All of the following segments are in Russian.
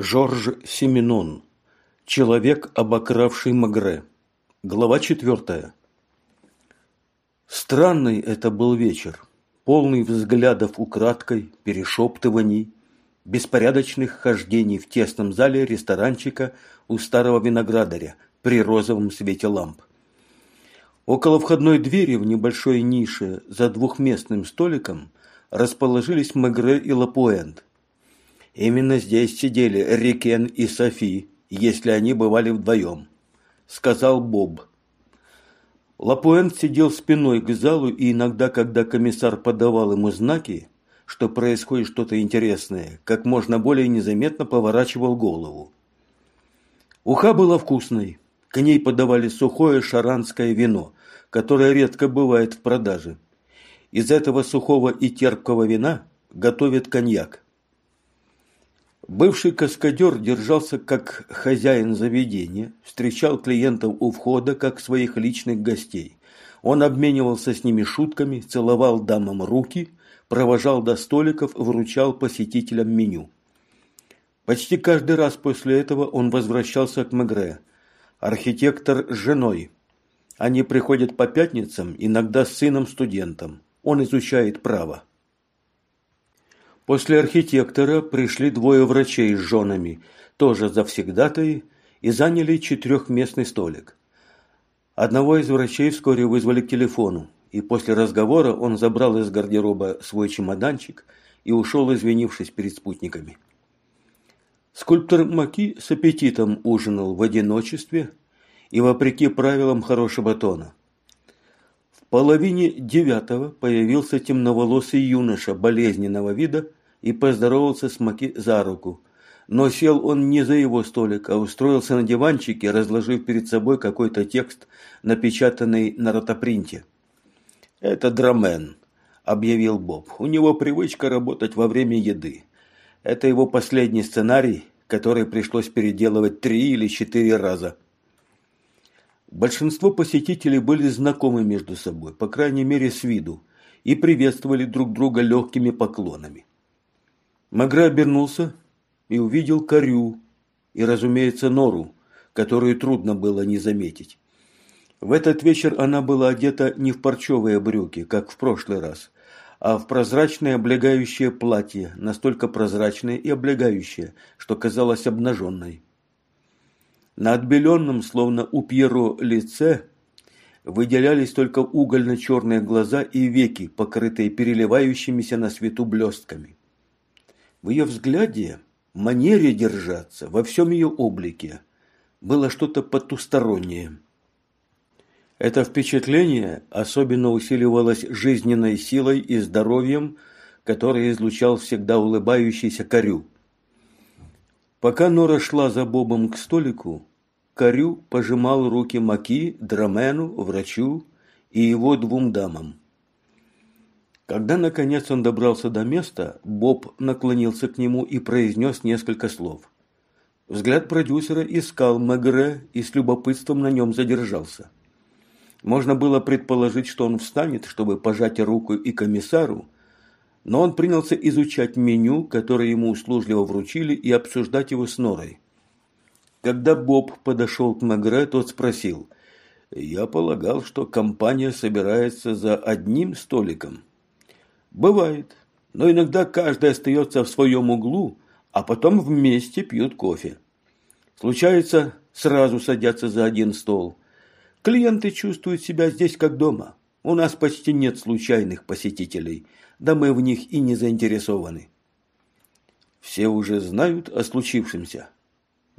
Жорж Семенон. Человек, обокравший Магре. Глава четвертая. Странный это был вечер, полный взглядов украдкой, перешептываний, беспорядочных хождений в тесном зале ресторанчика у старого виноградаря при розовом свете ламп. Около входной двери в небольшой нише за двухместным столиком расположились Мегре и Лапуэнт. Именно здесь сидели Рикен и Софи, если они бывали вдвоем, сказал Боб. Лапуэнт сидел спиной к залу, и иногда, когда комиссар подавал ему знаки, что происходит что-то интересное, как можно более незаметно поворачивал голову. Уха была вкусной. К ней подавали сухое шаранское вино, которое редко бывает в продаже. Из этого сухого и терпкого вина готовят коньяк. Бывший каскадер держался как хозяин заведения, встречал клиентов у входа как своих личных гостей. Он обменивался с ними шутками, целовал дамам руки, провожал до столиков, вручал посетителям меню. Почти каждый раз после этого он возвращался к Мегре. Архитектор с женой. Они приходят по пятницам, иногда с сыном-студентом. Он изучает право. После архитектора пришли двое врачей с женами, тоже завсегдатаи, и заняли четырехместный столик. Одного из врачей вскоре вызвали к телефону, и после разговора он забрал из гардероба свой чемоданчик и ушел, извинившись перед спутниками. Скульптор Маки с аппетитом ужинал в одиночестве и вопреки правилам хорошего тона. В половине девятого появился темноволосый юноша болезненного вида и поздоровался с Маки за руку. Но сел он не за его столик, а устроился на диванчике, разложив перед собой какой-то текст, напечатанный на ротопринте. «Это Драмен», – объявил Боб. «У него привычка работать во время еды. Это его последний сценарий, который пришлось переделывать три или четыре раза». Большинство посетителей были знакомы между собой, по крайней мере с виду, и приветствовали друг друга легкими поклонами. Магра обернулся и увидел корю и, разумеется, нору, которую трудно было не заметить. В этот вечер она была одета не в парчевые брюки, как в прошлый раз, а в прозрачное облегающее платье, настолько прозрачное и облегающее, что казалось обнаженной. На отбеленном, словно у Пьеро, лице выделялись только угольно-черные глаза и веки, покрытые переливающимися на свету блестками. В ее взгляде, манере держаться, во всем ее облике было что-то потустороннее. Это впечатление особенно усиливалось жизненной силой и здоровьем, которое излучал всегда улыбающийся Корю. Пока Нора шла за Бобом к столику, Корю пожимал руки Маки, Драмену, врачу и его двум дамам. Когда, наконец, он добрался до места, Боб наклонился к нему и произнес несколько слов. Взгляд продюсера искал Мегре и с любопытством на нем задержался. Можно было предположить, что он встанет, чтобы пожать руку и комиссару, но он принялся изучать меню, которое ему услужливо вручили, и обсуждать его с Норой. Когда Боб подошел к Мегре, тот спросил, «Я полагал, что компания собирается за одним столиком». Бывает. Но иногда каждый остается в своем углу, а потом вместе пьют кофе. Случается, сразу садятся за один стол. Клиенты чувствуют себя здесь как дома. У нас почти нет случайных посетителей, да мы в них и не заинтересованы. Все уже знают о случившемся.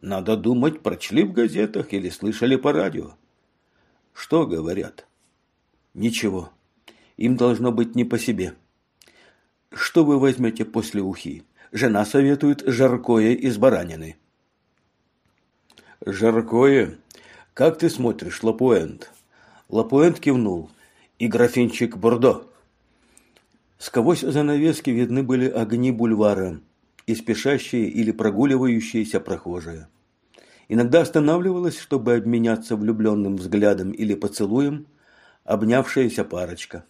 Надо думать, прочли в газетах или слышали по радио. Что говорят? Ничего. Им должно быть не по себе. Что вы возьмете после ухи? Жена советует жаркое из баранины. Жаркое? Как ты смотришь, Лапуэнт? Лапуэнт кивнул. И графинчик Бордо. Сквозь занавески видны были огни бульвара и спешащие или прогуливающиеся прохожие. Иногда останавливалась, чтобы обменяться влюбленным взглядом или поцелуем, обнявшаяся парочка.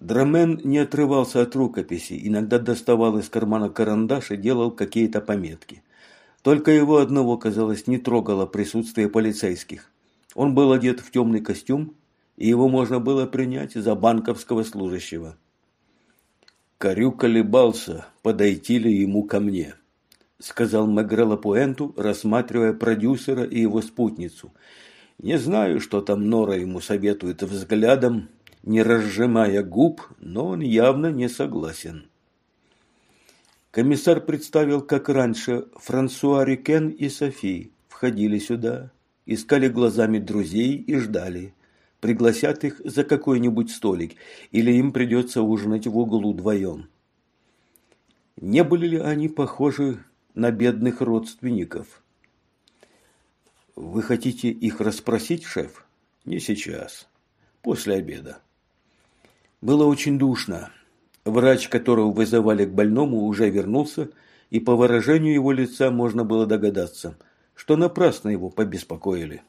Драмен не отрывался от рукописи, иногда доставал из кармана карандаш и делал какие-то пометки. Только его одного, казалось, не трогало присутствие полицейских. Он был одет в темный костюм, и его можно было принять за банковского служащего. Корю колебался, подойти ли ему ко мне, сказал Мегрело Пуэнту, рассматривая продюсера и его спутницу. Не знаю, что там Нора ему советует взглядом, не разжимая губ, но он явно не согласен. Комиссар представил, как раньше, Франсуа Рикен и Софи входили сюда, искали глазами друзей и ждали, пригласят их за какой-нибудь столик, или им придется ужинать в углу вдвоем. Не были ли они похожи на бедных родственников? Вы хотите их расспросить, шеф? Не сейчас. После обеда. Было очень душно. Врач, которого вызывали к больному, уже вернулся, и по выражению его лица можно было догадаться, что напрасно его побеспокоили.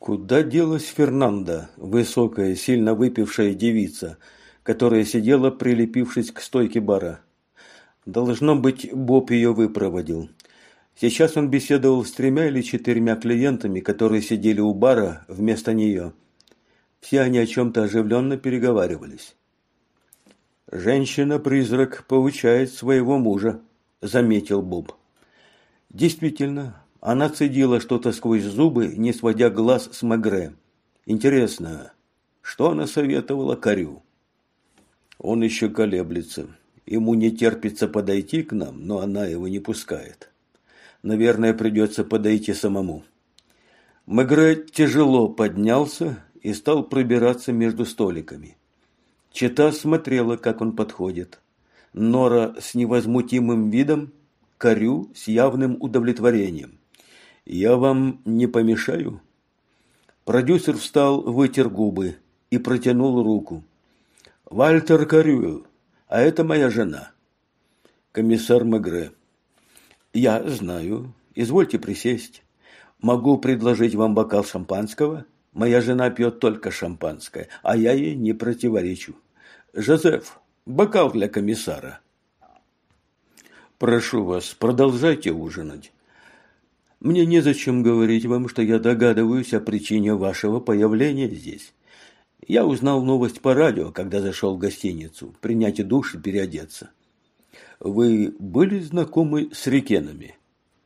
Куда делась Фернанда, высокая, сильно выпившая девица, которая сидела, прилепившись к стойке бара? Должно быть, Боб ее выпроводил. Сейчас он беседовал с тремя или четырьмя клиентами, которые сидели у бара вместо нее – все они о чем-то оживленно переговаривались. «Женщина-призрак получает своего мужа», – заметил Боб. Действительно, она цедила что-то сквозь зубы, не сводя глаз с Магре. Интересно, что она советовала Корю? Он еще колеблется. Ему не терпится подойти к нам, но она его не пускает. Наверное, придется подойти самому. Мегре тяжело поднялся и стал пробираться между столиками. Чита смотрела, как он подходит. Нора с невозмутимым видом, Корю с явным удовлетворением. «Я вам не помешаю?» Продюсер встал, вытер губы и протянул руку. «Вальтер Корю, а это моя жена». Комиссар Мегре. «Я знаю. Извольте присесть. Могу предложить вам бокал шампанского?» Моя жена пьет только шампанское, а я ей не противоречу. Жозеф, бокал для комиссара. Прошу вас, продолжайте ужинать. Мне незачем говорить вам, что я догадываюсь о причине вашего появления здесь. Я узнал новость по радио, когда зашел в гостиницу, принять душ и переодеться. Вы были знакомы с Рикенами?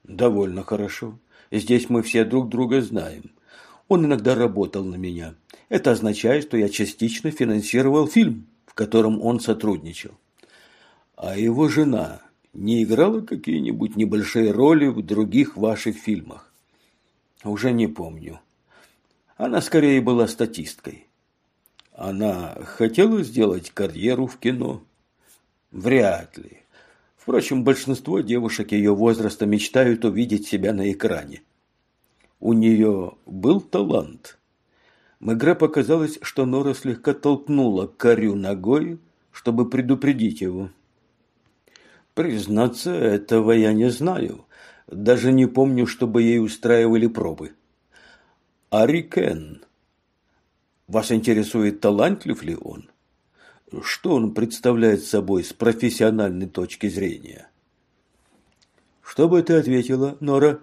Довольно хорошо. Здесь мы все друг друга знаем. Он иногда работал на меня. Это означает, что я частично финансировал фильм, в котором он сотрудничал. А его жена не играла какие-нибудь небольшие роли в других ваших фильмах? Уже не помню. Она скорее была статисткой. Она хотела сделать карьеру в кино? Вряд ли. Впрочем, большинство девушек ее возраста мечтают увидеть себя на экране. У нее был талант. Мегре показалось, что Нора слегка толкнула Карю ногой, чтобы предупредить его. Признаться, этого я не знаю. Даже не помню, чтобы ей устраивали пробы. Арикен. Вас интересует, талантлив ли он? Что он представляет собой с профессиональной точки зрения? Что бы ты ответила, Нора?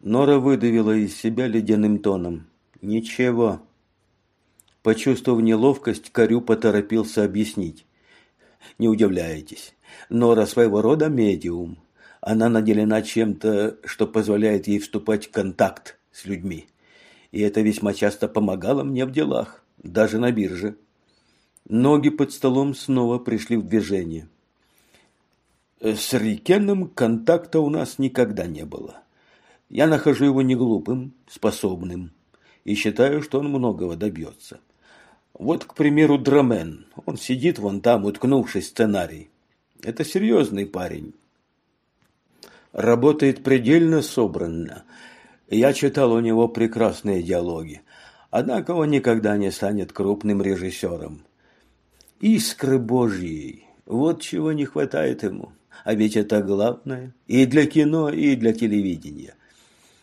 Нора выдавила из себя ледяным тоном. «Ничего». Почувствовав неловкость, Корю поторопился объяснить. «Не удивляйтесь. Нора своего рода медиум. Она наделена чем-то, что позволяет ей вступать в контакт с людьми. И это весьма часто помогало мне в делах, даже на бирже». Ноги под столом снова пришли в движение. «С Рикеном контакта у нас никогда не было». Я нахожу его не глупым, способным, и считаю, что он многого добьется. Вот, к примеру, Драмен. Он сидит вон там, уткнувшись в сценарий. Это серьезный парень. Работает предельно собранно. Я читал у него прекрасные диалоги. Однако он никогда не станет крупным режиссером. Искры Божьей. Вот чего не хватает ему. А ведь это главное и для кино, и для телевидения.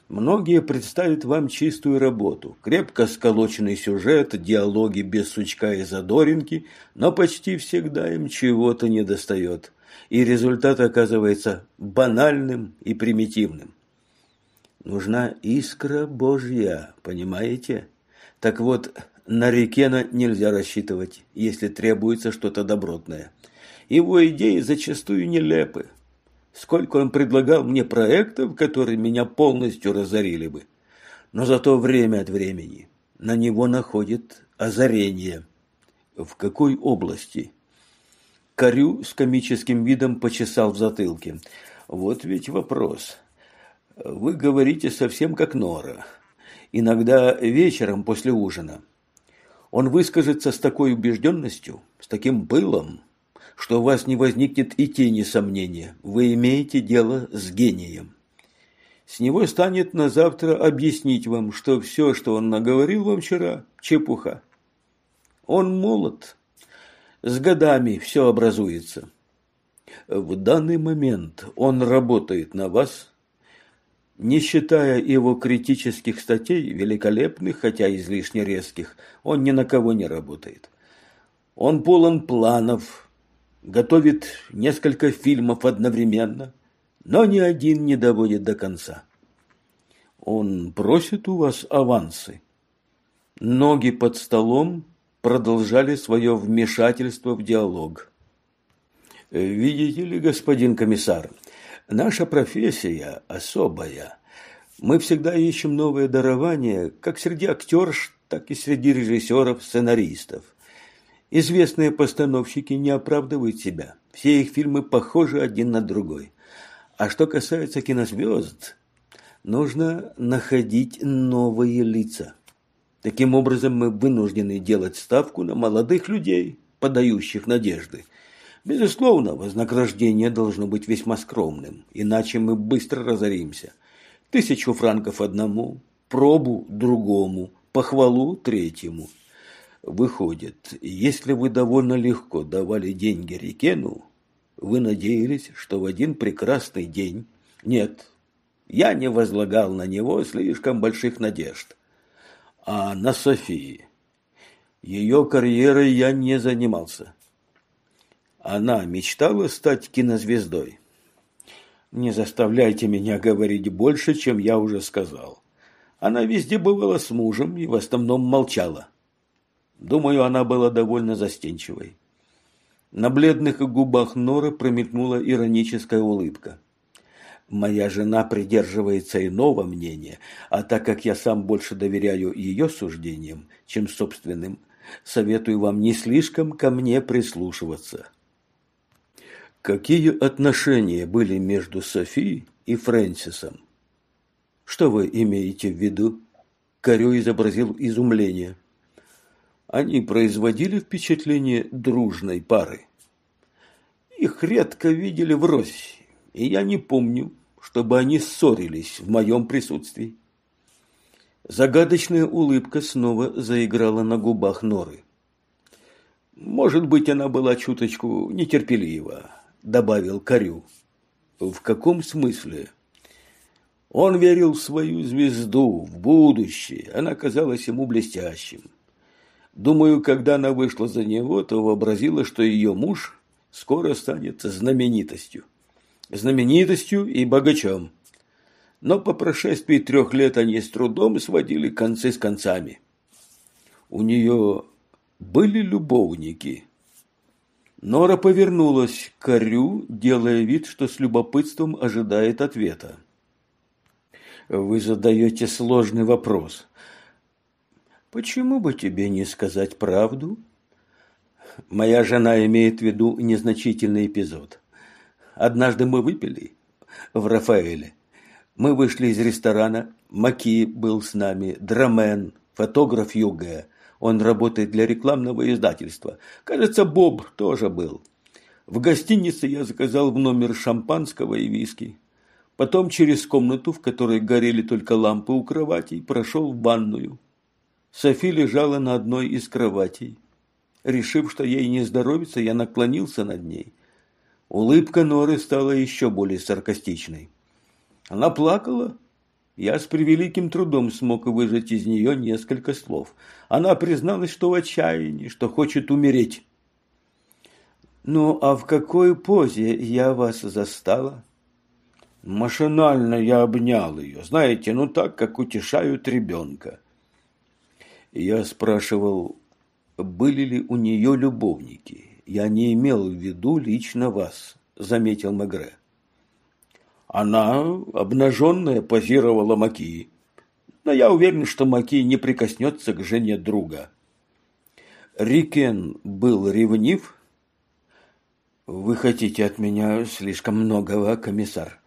Многие представят вам чистую работу, крепко сколоченный сюжет, диалоги без сучка и задоринки, но почти всегда им чего-то недостает, и результат оказывается банальным и примитивным. Нужна искра Божья, понимаете? Так вот, на Рикена нельзя рассчитывать, если требуется что-то добротное. Его идеи зачастую нелепы, Сколько он предлагал мне проектов, которые меня полностью разорили бы. Но зато время от времени на него находит озарение. В какой области? Корю с комическим видом почесал в затылке. Вот ведь вопрос. Вы говорите совсем как Нора. Иногда вечером после ужина. Он выскажется с такой убежденностью, с таким пылом, что у вас не возникнет и тени сомнения. Вы имеете дело с гением. С него станет на завтра объяснить вам, что все, что он наговорил вам вчера, чепуха. Он молод. С годами все образуется. В данный момент он работает на вас, не считая его критических статей, великолепных, хотя излишне резких, он ни на кого не работает. Он полон планов, готовит несколько фильмов одновременно, но ни один не доводит до конца. Он просит у вас авансы. Ноги под столом продолжали свое вмешательство в диалог. Видите ли, господин комиссар, наша профессия особая. Мы всегда ищем новые дарования, как среди актерш, так и среди режиссеров, сценаристов. Известные постановщики не оправдывают себя. Все их фильмы похожи один на другой. А что касается кинозвезд, нужно находить новые лица. Таким образом, мы вынуждены делать ставку на молодых людей, подающих надежды. Безусловно, вознаграждение должно быть весьма скромным, иначе мы быстро разоримся. Тысячу франков одному, пробу другому, похвалу третьему – Выходит, если вы довольно легко давали деньги Рикену, вы надеялись, что в один прекрасный день... Нет, я не возлагал на него слишком больших надежд. А на Софии... Ее карьерой я не занимался. Она мечтала стать кинозвездой. Не заставляйте меня говорить больше, чем я уже сказал. Она везде бывала с мужем и в основном молчала. Думаю, она была довольно застенчивой. На бледных губах Норы промелькнула ироническая улыбка. Моя жена придерживается иного мнения, а так как я сам больше доверяю ее суждениям, чем собственным, советую вам не слишком ко мне прислушиваться. Какие отношения были между Софией и Фрэнсисом? Что вы имеете в виду? Корю изобразил изумление. Они производили впечатление дружной пары. Их редко видели врозь, и я не помню, чтобы они ссорились в моем присутствии. Загадочная улыбка снова заиграла на губах Норы. «Может быть, она была чуточку нетерпелива», – добавил Карю. «В каком смысле?» Он верил в свою звезду, в будущее. Она казалась ему блестящим. Думаю, когда она вышла за него, то вообразила, что ее муж скоро станет знаменитостью. Знаменитостью и богачом. Но по прошествии трех лет они с трудом сводили концы с концами. У нее были любовники. Нора повернулась к Корю, делая вид, что с любопытством ожидает ответа. «Вы задаете сложный вопрос. Почему бы тебе не сказать правду? Моя жена имеет в виду незначительный эпизод. Однажды мы выпили в Рафаэле. Мы вышли из ресторана, Маки был с нами, Драмен, фотограф Юге. Он работает для рекламного издательства. Кажется, Боб тоже был. В гостинице я заказал в номер шампанского и виски. Потом через комнату, в которой горели только лампы у кроватей, прошел в ванную. Софи лежала на одной из кроватей. Решив, что ей не здоровится, я наклонился над ней. Улыбка Норы стала еще более саркастичной. Она плакала, Я с превеликим трудом смог выжать из нее несколько слов. Она призналась, что в отчаянии, что хочет умереть. «Ну, а в какой позе я вас застала?» Машинально я обнял ее, знаете, ну так, как утешают ребенка. Я спрашивал, были ли у нее любовники. Я не имел в виду лично вас, заметил Мегре. Она, обнаженная, позировала Маки. Но я уверен, что Маки не прикоснется к жене друга. Рикен был ревнив? Вы хотите от меня слишком многого, комиссар.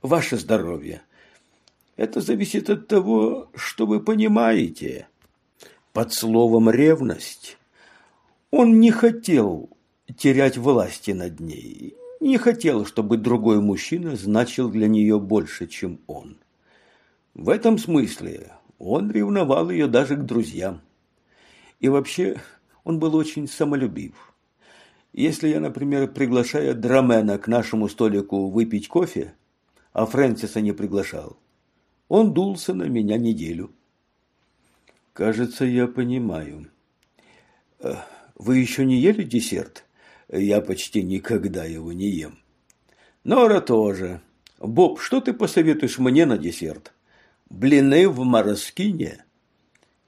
Ваше здоровье. Это зависит от того, что вы понимаете. Под словом «ревность» он не хотел терять власти над ней, не хотел, чтобы другой мужчина значил для нее больше, чем он. В этом смысле он ревновал ее даже к друзьям. И вообще он был очень самолюбив. Если я, например, приглашаю Драмена к нашему столику выпить кофе, а Фрэнсиса не приглашал, он дулся на меня неделю. Кажется, я понимаю. Э, вы еще не ели десерт? Я почти никогда его не ем. Нора тоже. Боб, что ты посоветуешь мне на десерт? Блины в мороскине?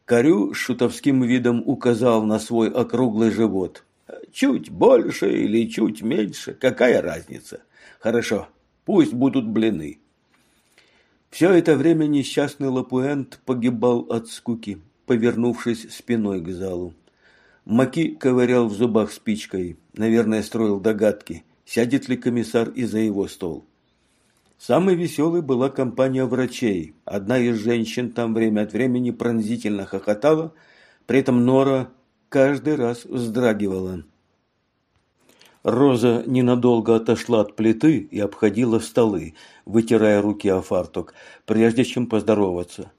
Корю шутовским видом указал на свой округлый живот. Чуть больше или чуть меньше, какая разница? Хорошо, пусть будут блины. Все это время несчастный Лапуэнт погибал от скуки, повернувшись спиной к залу. Маки ковырял в зубах спичкой, наверное, строил догадки, сядет ли комиссар и за его стол. Самой веселой была компания врачей. Одна из женщин там время от времени пронзительно хохотала, при этом Нора каждый раз вздрагивала. Роза ненадолго отошла от плиты и обходила столы, вытирая руки о фартук, прежде чем поздороваться.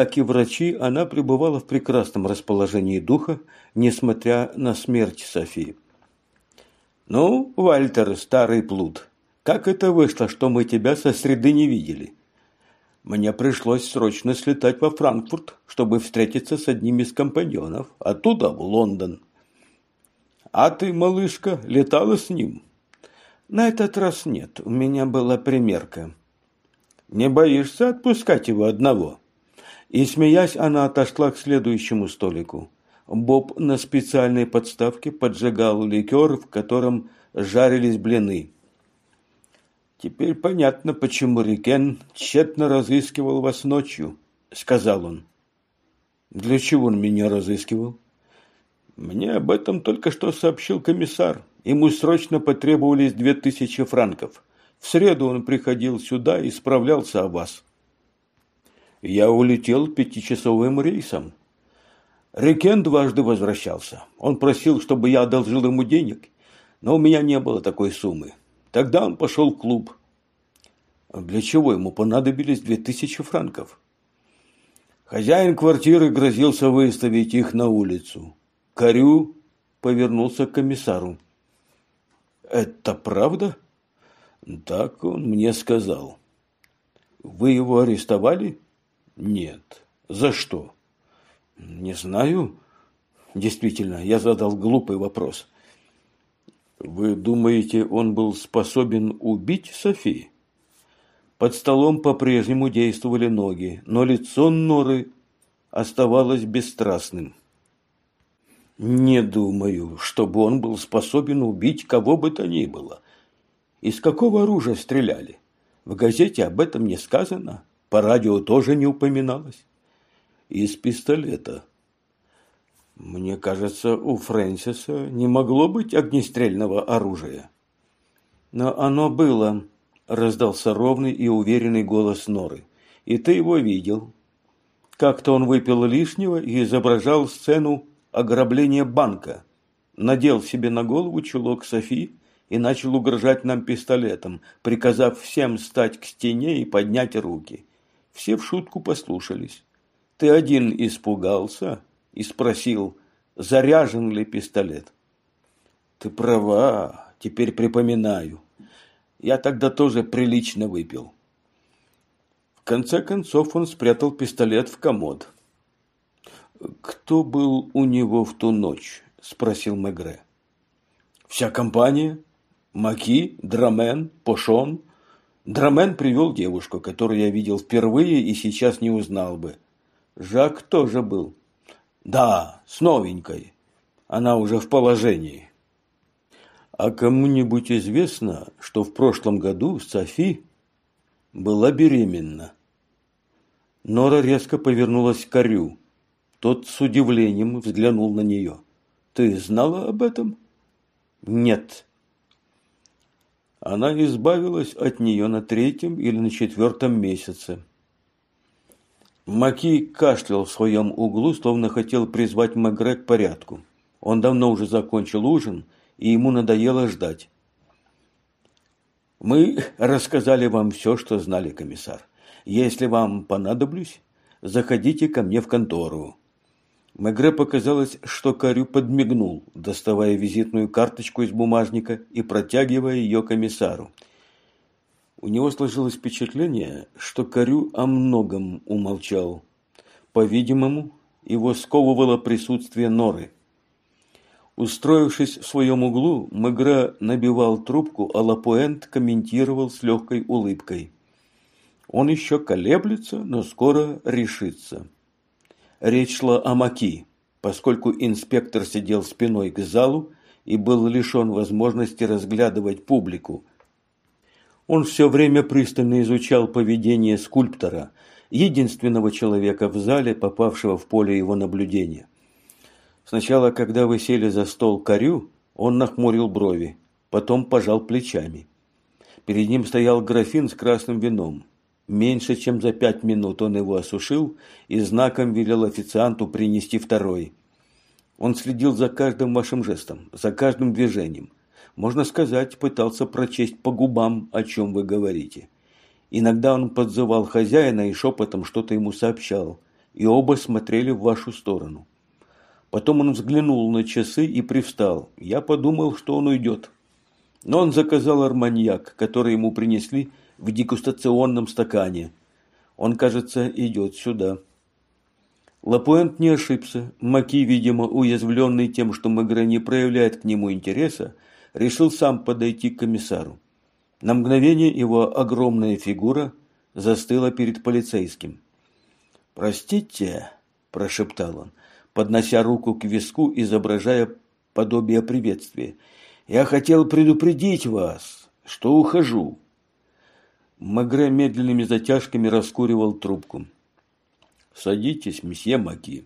Как и врачи, она пребывала в прекрасном расположении духа, несмотря на смерть Софии. «Ну, Вальтер, старый плут, как это вышло, что мы тебя со среды не видели?» Мне пришлось срочно слетать во Франкфурт, чтобы встретиться с одним из компаньонов, оттуда в Лондон. А ты, малышка, летала с ним? На этот раз нет, у меня была примерка. Не боишься отпускать его одного? И, смеясь, она отошла к следующему столику. Боб на специальной подставке поджигал ликер, в котором жарились блины. «Теперь понятно, почему Рикен тщетно разыскивал вас ночью», — сказал он. «Для чего он меня разыскивал?» «Мне об этом только что сообщил комиссар. Ему срочно потребовались две тысячи франков. В среду он приходил сюда и справлялся о вас». Я улетел пятичасовым рейсом. Рекен дважды возвращался. Он просил, чтобы я одолжил ему денег, но у меня не было такой суммы. Тогда он пошел в клуб. Для чего ему понадобились две тысячи франков? Хозяин квартиры грозился выставить их на улицу. Корю повернулся к комиссару. «Это правда?» «Так он мне сказал». «Вы его арестовали?» Нет. За что? Не знаю. Действительно, я задал глупый вопрос. Вы думаете, он был способен убить Софи? Под столом по-прежнему действовали ноги, но лицо Норы оставалось бесстрастным. Не думаю, чтобы он был способен убить кого бы то ни было. Из какого оружия стреляли? В газете об этом не сказано. По радио тоже не упоминалось. Из пистолета. Мне кажется, у Фрэнсиса не могло быть огнестрельного оружия. Но оно было, раздался ровный и уверенный голос Норы. И ты его видел. Как-то он выпил лишнего и изображал сцену ограбления банка. Надел себе на голову чулок Софи и начал угрожать нам пистолетом, приказав всем стать к стене и поднять руки. Все в шутку послушались. Ты один испугался и спросил, заряжен ли пистолет. Ты права, теперь припоминаю. Я тогда тоже прилично выпил. В конце концов он спрятал пистолет в комод. «Кто был у него в ту ночь?» – спросил Мегре. «Вся компания. Маки, Драмен, Пошон. Драмен привел девушку, которую я видел впервые и сейчас не узнал бы. Жак тоже был. Да, с новенькой. Она уже в положении». А кому-нибудь известно, что в прошлом году Софи была беременна? Нора резко повернулась к Арю. Тот с удивлением взглянул на нее. «Ты знала об этом?» «Нет». Она избавилась от нее на третьем или на четвертом месяце. Маки кашлял в своем углу, словно хотел призвать Мегре к порядку. Он давно уже закончил ужин, и ему надоело ждать. «Мы рассказали вам все, что знали, комиссар. Если вам понадоблюсь, заходите ко мне в контору. Мегре показалось, что Карю подмигнул, доставая визитную карточку из бумажника и протягивая ее комиссару. У него сложилось впечатление, что Карю о многом умолчал. По-видимому, его сковывало присутствие Норы. Устроившись в своем углу, Мегре набивал трубку, а Лапуэнт комментировал с легкой улыбкой. Он еще колеблется, но скоро решится. Речь шла о Маки, поскольку инспектор сидел спиной к залу и был лишен возможности разглядывать публику. Он все время пристально изучал поведение скульптора, единственного человека в зале, попавшего в поле его наблюдения. Сначала, когда вы сели за стол корю, он нахмурил брови, потом пожал плечами. Перед ним стоял графин с красным вином. Меньше чем за пять минут он его осушил и знаком велел официанту принести второй. Он следил за каждым вашим жестом, за каждым движением. Можно сказать, пытался прочесть по губам, о чем вы говорите. Иногда он подзывал хозяина и шепотом что-то ему сообщал, и оба смотрели в вашу сторону. Потом он взглянул на часы и привстал. Я подумал, что он уйдет. Но он заказал арманьяк, который ему принесли в дегустационном стакане. Он, кажется, идет сюда. Лапуэнт не ошибся. Маки, видимо, уязвленный тем, что Мегре не проявляет к нему интереса, решил сам подойти к комиссару. На мгновение его огромная фигура застыла перед полицейским. «Простите», – прошептал он, поднося руку к виску, изображая подобие приветствия. «Я хотел предупредить вас, что ухожу. Магре медленными затяжками раскуривал трубку. «Садитесь, месье Маки.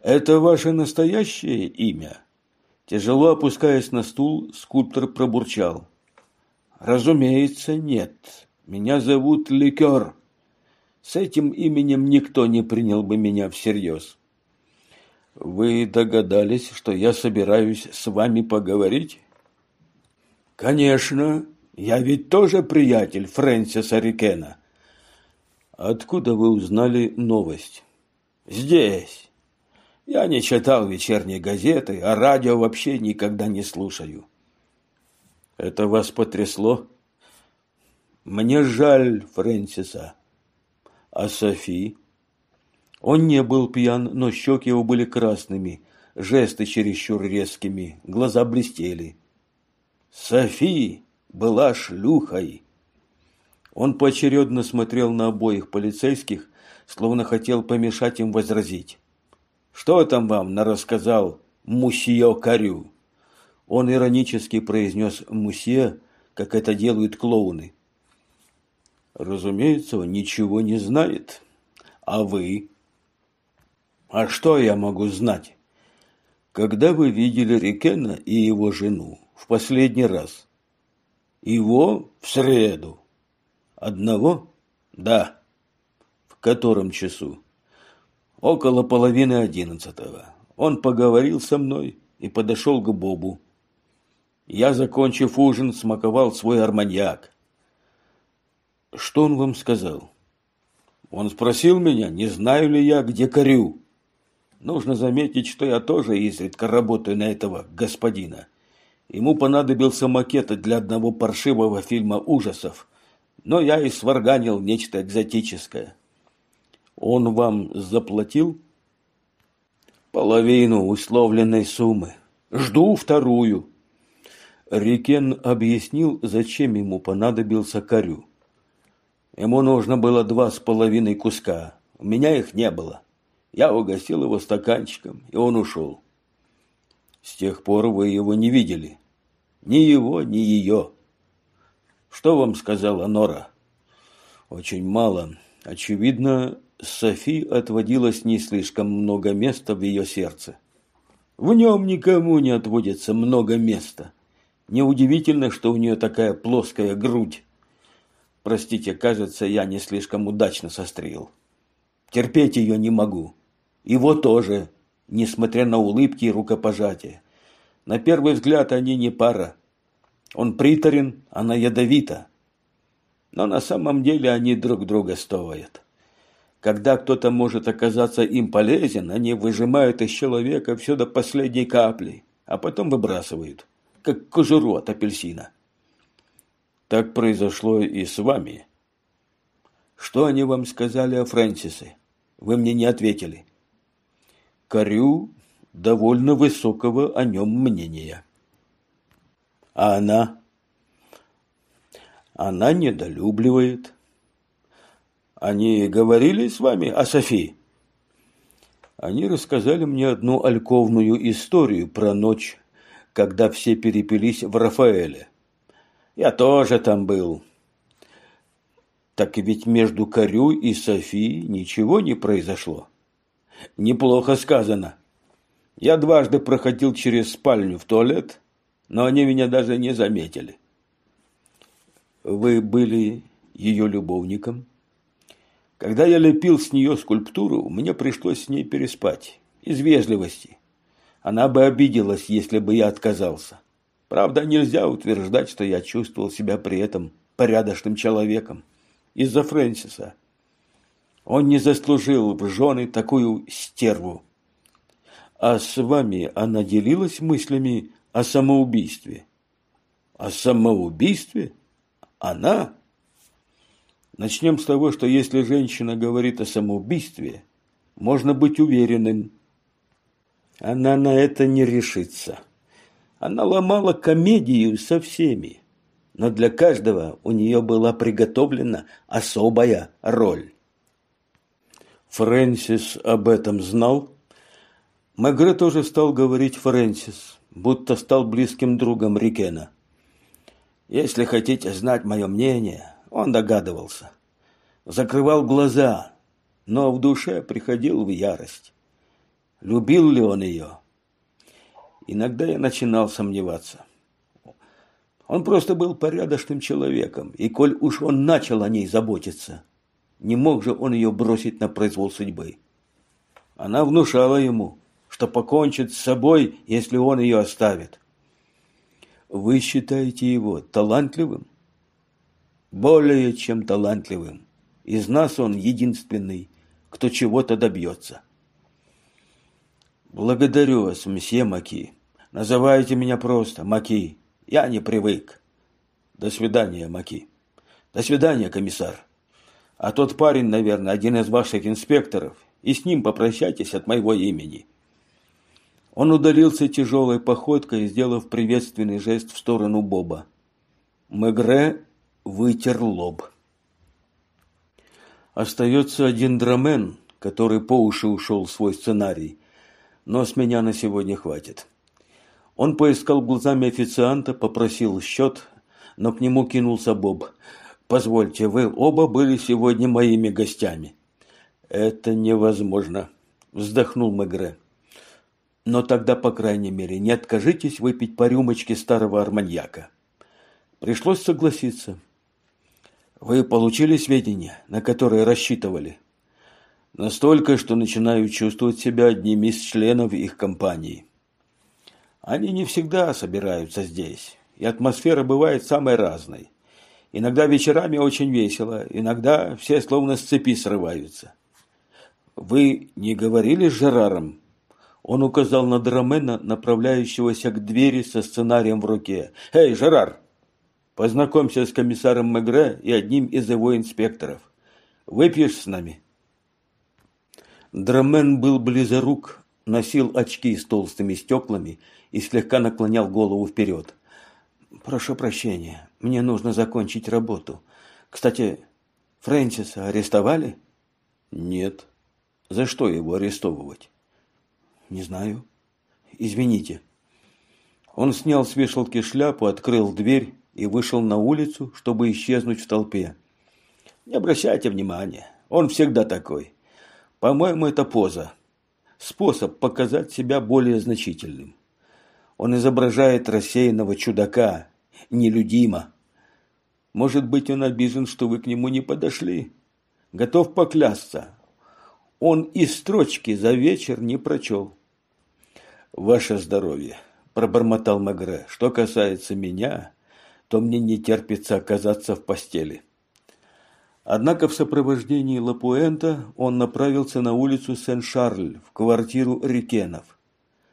Это ваше настоящее имя?» Тяжело опускаясь на стул, скульптор пробурчал. «Разумеется, нет. Меня зовут Ликер. С этим именем никто не принял бы меня всерьез». «Вы догадались, что я собираюсь с вами поговорить?» «Конечно. Я ведь тоже приятель Фрэнсиса Рикена. Откуда вы узнали новость? Здесь. Я не читал вечерние газеты, а радио вообще никогда не слушаю. Это вас потрясло? Мне жаль Фрэнсиса. А Софи? Он не был пьян, но щеки его были красными, жесты чересчур резкими, глаза блестели. Софи! Была шлюхой. Он поочередно смотрел на обоих полицейских, словно хотел помешать им возразить. «Что там вам нарассказал мусье Карю?» Он иронически произнес «мусье», как это делают клоуны. «Разумеется, он ничего не знает. А вы?» «А что я могу знать?» «Когда вы видели Рикена и его жену в последний раз?» Его в среду. Одного? Да. В котором часу? Около половины одиннадцатого. Он поговорил со мной и подошел к Бобу. Я, закончив ужин, смаковал свой арманьяк. Что он вам сказал? Он спросил меня, не знаю ли я, где корю. Нужно заметить, что я тоже изредка работаю на этого господина. Ему понадобился макет для одного паршивого фильма ужасов. но я и сварганил нечто экзотическое. Он вам заплатил? Половину условленной суммы. Жду вторую. Рикен объяснил, зачем ему понадобился корю. Ему нужно было два с половиной куска. У меня их не было. Я угостил его стаканчиком, и он ушел. С тех пор вы его не видели. Ни его, ни ее. Что вам сказала Нора? Очень мало. Очевидно, Софи отводилось не слишком много места в ее сердце. В нем никому не отводится много места. Неудивительно, что у нее такая плоская грудь. Простите, кажется, я не слишком удачно сострил. Терпеть ее не могу. Его тоже, несмотря на улыбки и рукопожатия. На первый взгляд они не пара. Он приторен, она ядовита. Но на самом деле они друг друга стоят. Когда кто-то может оказаться им полезен, они выжимают из человека все до последней капли, а потом выбрасывают, как кожуру от апельсина. Так произошло и с вами. Что они вам сказали о Фрэнсисе? Вы мне не ответили. Корю довольно высокого о нем мнения. А она? Она недолюбливает. Они говорили с вами о Софии? Они рассказали мне одну альковную историю про ночь, когда все перепились в Рафаэле. Я тоже там был. Так ведь между Корю и Софией ничего не произошло. Неплохо сказано. Я дважды проходил через спальню в туалет, но они меня даже не заметили. Вы были ее любовником? Когда я лепил с нее скульптуру, мне пришлось с ней переспать. Из вежливости. Она бы обиделась, если бы я отказался. Правда, нельзя утверждать, что я чувствовал себя при этом порядочным человеком. Из-за Фрэнсиса. Он не заслужил в жены такую стерву. А с вами она делилась мыслями о самоубийстве? О самоубийстве? Она? Начнем с того, что если женщина говорит о самоубийстве, можно быть уверенным, она на это не решится. Она ломала комедию со всеми, но для каждого у нее была приготовлена особая роль. Фрэнсис об этом знал? Мегре тоже стал говорить Фрэнсис, будто стал близким другом Рикена. Если хотите знать мое мнение, он догадывался. Закрывал глаза, но в душе приходил в ярость. Любил ли он ее? Иногда я начинал сомневаться. Он просто был порядочным человеком, и коль уж он начал о ней заботиться, не мог же он ее бросить на произвол судьбы. Она внушала ему, что покончит с собой, если он ее оставит. Вы считаете его талантливым? Более чем талантливым. Из нас он единственный, кто чего-то добьется. Благодарю вас, месье Маки. Называйте меня просто Маки. Я не привык. До свидания, Маки. До свидания, комиссар. А тот парень, наверное, один из ваших инспекторов, и с ним попрощайтесь от моего имени. Он удалился тяжелой походкой, сделав приветственный жест в сторону Боба. Мегре вытер лоб. Остается один драмен, который по уши ушел в свой сценарий, но с меня на сегодня хватит. Он поискал глазами официанта, попросил счет, но к нему кинулся Боб. «Позвольте, вы оба были сегодня моими гостями». «Это невозможно», – вздохнул Мегре. «Но тогда, по крайней мере, не откажитесь выпить по рюмочке старого арманьяка». Пришлось согласиться. «Вы получили сведения, на которые рассчитывали?» Настолько, что начинаю чувствовать себя одним из членов их компании. Они не всегда собираются здесь, и атмосфера бывает самой разной. Иногда вечерами очень весело, иногда все словно с цепи срываются. Вы не говорили с Жераром? Он указал на Драмена, направляющегося к двери со сценарием в руке. «Эй, Жерар, Познакомься с комиссаром Мегре и одним из его инспекторов. Выпьешь с нами?» Драмен был близорук, носил очки с толстыми стеклами и слегка наклонял голову вперед. «Прошу прощения, мне нужно закончить работу. Кстати, Фрэнсиса арестовали?» «Нет. За что его арестовывать?» «Не знаю. Извините». Он снял с вешалки шляпу, открыл дверь и вышел на улицу, чтобы исчезнуть в толпе. «Не обращайте внимания, он всегда такой. По-моему, это поза. Способ показать себя более значительным. Он изображает рассеянного чудака, нелюдима. Может быть, он обижен, что вы к нему не подошли. Готов поклясться. Он и строчки за вечер не прочел. Ваше здоровье, пробормотал Магре. Что касается меня, то мне не терпится оказаться в постели. Однако в сопровождении Лапуэнта он направился на улицу Сен-Шарль, в квартиру Рикенов.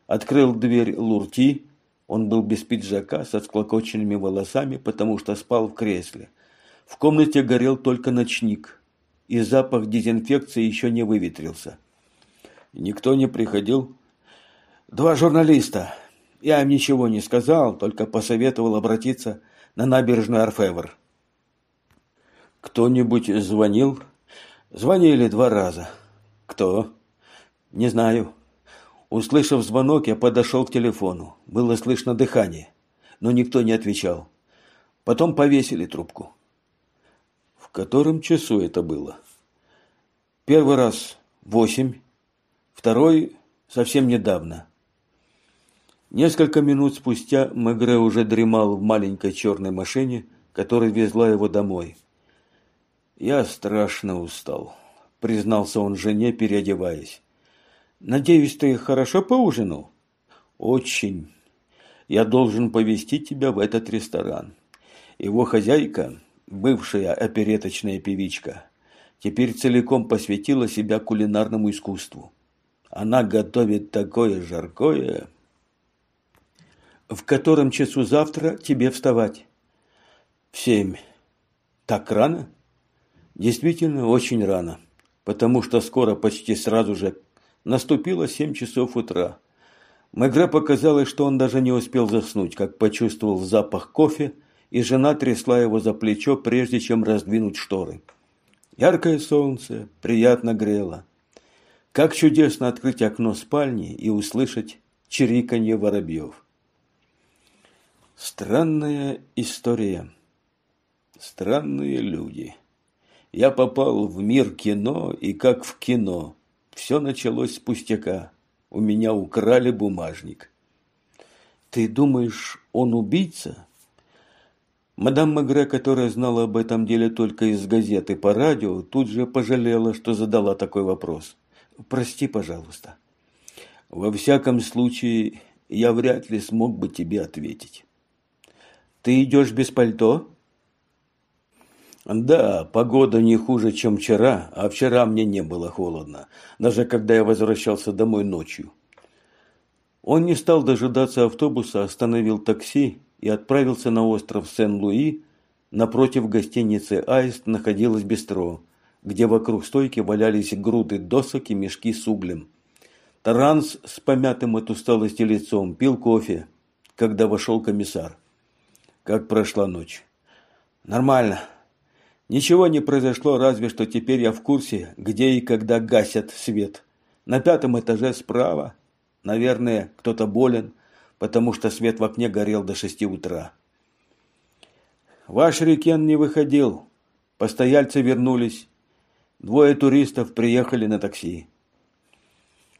Открыл дверь Лурти, он был без пиджака, со склокоченными волосами, потому что спал в кресле. В комнате горел только ночник, и запах дезинфекции еще не выветрился. Никто не приходил. Два журналиста. Я им ничего не сказал, только посоветовал обратиться на набережную Арфевр. Кто-нибудь звонил? Звонили два раза. Кто? Не знаю. Услышав звонок, я подошел к телефону. Было слышно дыхание, но никто не отвечал. Потом повесили трубку. В котором часу это было? Первый раз восемь, второй совсем недавно. Несколько минут спустя Мегре уже дремал в маленькой черной машине, которая везла его домой. «Я страшно устал», — признался он жене, переодеваясь. Надеюсь, ты хорошо поужинал? Очень. Я должен повести тебя в этот ресторан. Его хозяйка, бывшая опереточная певичка, теперь целиком посвятила себя кулинарному искусству. Она готовит такое жаркое. В котором часу завтра тебе вставать? В семь. Так рано? Действительно, очень рано, потому что скоро почти сразу же Наступило семь часов утра. Мегре показалось, что он даже не успел заснуть, как почувствовал запах кофе, и жена трясла его за плечо, прежде чем раздвинуть шторы. Яркое солнце приятно грело. Как чудесно открыть окно спальни и услышать чириканье воробьев. Странная история. Странные люди. Я попал в мир кино и как в кино. Все началось с пустяка. У меня украли бумажник. Ты думаешь, он убийца? Мадам Магре, которая знала об этом деле только из газеты по радио, тут же пожалела, что задала такой вопрос. Прости, пожалуйста. Во всяком случае, я вряд ли смог бы тебе ответить. Ты идешь без пальто? Да, погода не хуже, чем вчера, а вчера мне не было холодно, даже когда я возвращался домой ночью. Он не стал дожидаться автобуса, остановил такси и отправился на остров Сен-Луи. Напротив гостиницы «Аист» находилось бистро, где вокруг стойки валялись груды досок и мешки с углем. Таранс с помятым от усталости лицом пил кофе, когда вошел комиссар. Как прошла ночь? Нормально. Ничего не произошло, разве что теперь я в курсе, где и когда гасят свет. На пятом этаже справа. Наверное, кто-то болен, потому что свет в окне горел до шести утра. Ваш Рикен не выходил. Постояльцы вернулись. Двое туристов приехали на такси.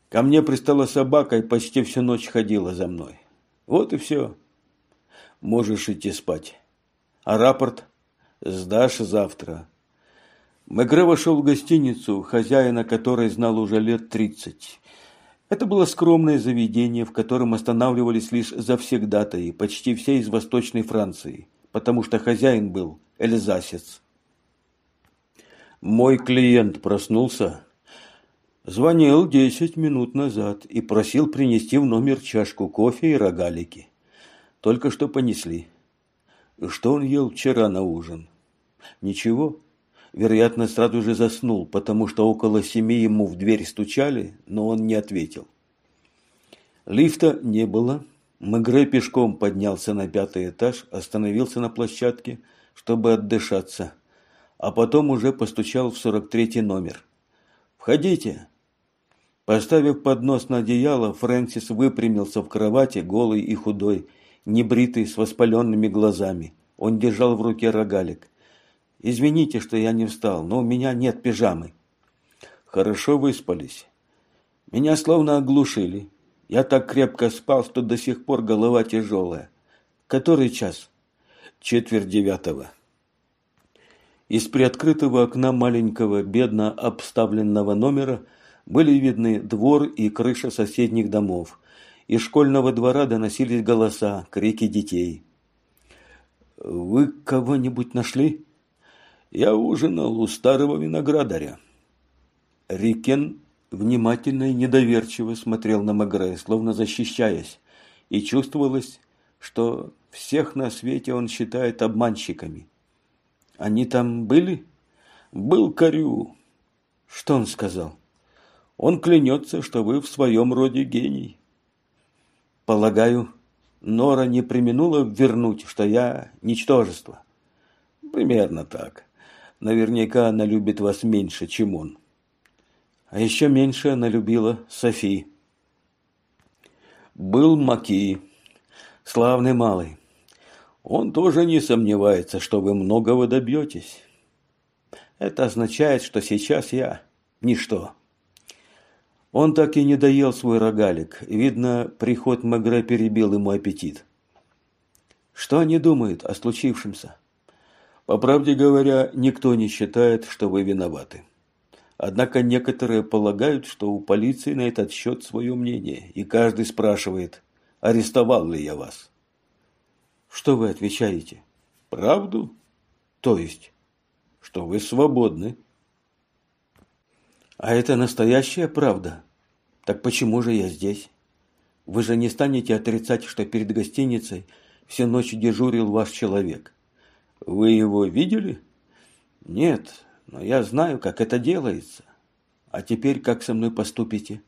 Ко мне пристала собака и почти всю ночь ходила за мной. Вот и все. Можешь идти спать. А рапорт Сдашь завтра. Мегре вошел в гостиницу, хозяина которой знал уже лет тридцать. Это было скромное заведение, в котором останавливались лишь завсегдатаи, почти все из Восточной Франции, потому что хозяин был эльзасец. Мой клиент проснулся, звонил десять минут назад и просил принести в номер чашку кофе и рогалики. Только что понесли. Что он ел вчера на ужин? Ничего. Вероятно, сразу же заснул, потому что около семи ему в дверь стучали, но он не ответил. Лифта не было. Мегре пешком поднялся на пятый этаж, остановился на площадке, чтобы отдышаться, а потом уже постучал в сорок третий номер. «Входите!» Поставив поднос на одеяло, Фрэнсис выпрямился в кровати, голый и худой, небритый, с воспаленными глазами. Он держал в руке рогалик. «Извините, что я не встал, но у меня нет пижамы». «Хорошо выспались. Меня словно оглушили. Я так крепко спал, что до сих пор голова тяжелая. Который час?» «Четверть девятого». Из приоткрытого окна маленького, бедно обставленного номера были видны двор и крыша соседних домов. Из школьного двора доносились голоса, крики детей. «Вы кого-нибудь нашли?» «Я ужинал у старого виноградаря». Рикен внимательно и недоверчиво смотрел на Магре, словно защищаясь, и чувствовалось, что всех на свете он считает обманщиками. Они там были? Был Корю. Что он сказал? Он клянется, что вы в своем роде гений. Полагаю, Нора не применула вернуть, что я ничтожество. Примерно так. Наверняка она любит вас меньше, чем он. А еще меньше она любила Софи. Был Маки, славный малый. Он тоже не сомневается, что вы многого добьетесь. Это означает, что сейчас я ничто. Он так и не доел свой рогалик. Видно, приход Мегре перебил ему аппетит. Что они думают о случившемся? По правде говоря, никто не считает, что вы виноваты. Однако некоторые полагают, что у полиции на этот счет свое мнение, и каждый спрашивает, арестовал ли я вас. Что вы отвечаете? Правду? То есть, что вы свободны. А это настоящая правда? Так почему же я здесь? Вы же не станете отрицать, что перед гостиницей всю ночь дежурил ваш человек. Вы его видели? Нет, но я знаю, как это делается. А теперь как со мной поступите?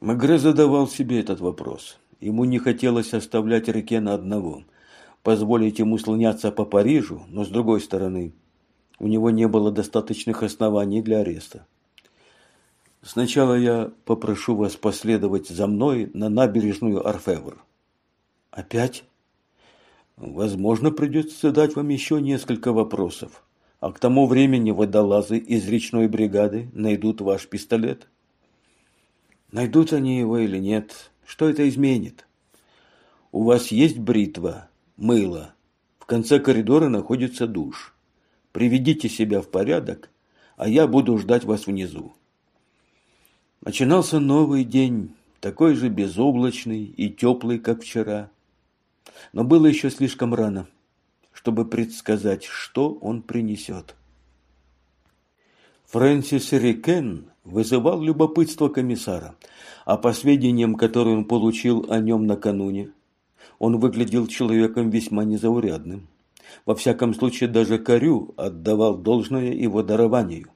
Мегре задавал себе этот вопрос. Ему не хотелось оставлять Рикена одного, позволить ему слоняться по Парижу, но с другой стороны, у него не было достаточных оснований для ареста. Сначала я попрошу вас последовать за мной на набережную Арфевр. Опять? Возможно, придется задать вам еще несколько вопросов. А к тому времени водолазы из речной бригады найдут ваш пистолет. Найдут они его или нет, что это изменит? У вас есть бритва, мыло. В конце коридора находится душ. Приведите себя в порядок, а я буду ждать вас внизу. Начинался новый день, такой же безоблачный и теплый, как вчера. Но было еще слишком рано, чтобы предсказать, что он принесет. Фрэнсис Рикен вызывал любопытство комиссара, а по сведениям, которые он получил о нем накануне, он выглядел человеком весьма незаурядным. Во всяком случае, даже Корю отдавал должное его дарованию.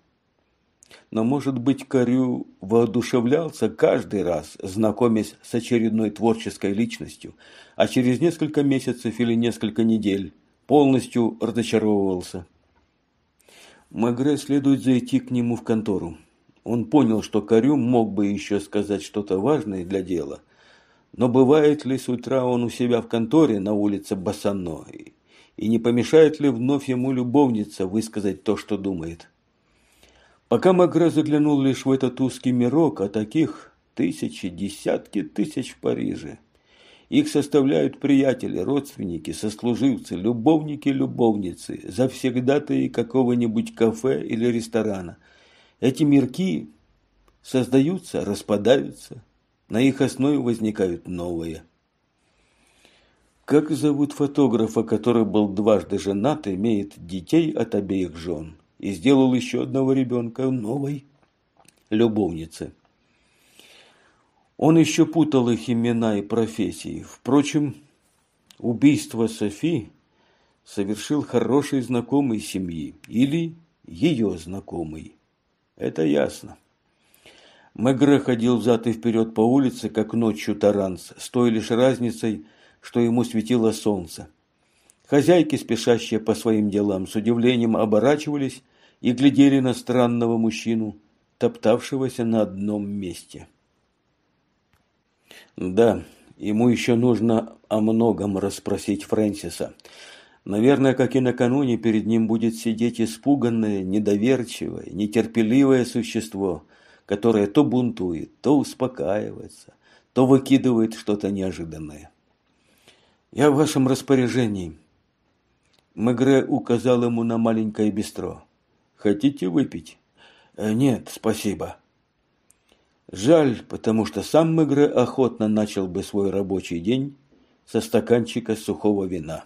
Но, может быть, Корю воодушевлялся каждый раз, знакомясь с очередной творческой личностью, а через несколько месяцев или несколько недель полностью разочаровывался. Магре следует зайти к нему в контору. Он понял, что Корю мог бы еще сказать что-то важное для дела. Но бывает ли с утра он у себя в конторе на улице Бассано? И не помешает ли вновь ему любовница высказать то, что думает? Пока Магре заглянул лишь в этот узкий мирок, а таких тысячи, десятки тысяч в Париже. Их составляют приятели, родственники, сослуживцы, любовники, любовницы, завсегдатые какого-нибудь кафе или ресторана – эти мирки создаются, распадаются, на их основе возникают новые. Как зовут фотографа, который был дважды женат, имеет детей от обеих жен и сделал еще одного ребенка новой любовницы? Он еще путал их имена и профессии. Впрочем, убийство Софи совершил хороший знакомый семьи или ее знакомый. Это ясно. Мегре ходил взад и вперед по улице, как ночью таранс, с той лишь разницей, что ему светило солнце. Хозяйки, спешащие по своим делам, с удивлением оборачивались и глядели на странного мужчину, топтавшегося на одном месте. Да, ему еще нужно о многом расспросить Фрэнсиса. Наверное, как и накануне, перед ним будет сидеть испуганное, недоверчивое, нетерпеливое существо, которое то бунтует, то успокаивается, то выкидывает что-то неожиданное. «Я в вашем распоряжении». Мегре указал ему на маленькое бистро. «Хотите выпить?» «Э, «Нет, спасибо». Жаль, потому что сам Мегре охотно начал бы свой рабочий день со стаканчика сухого вина.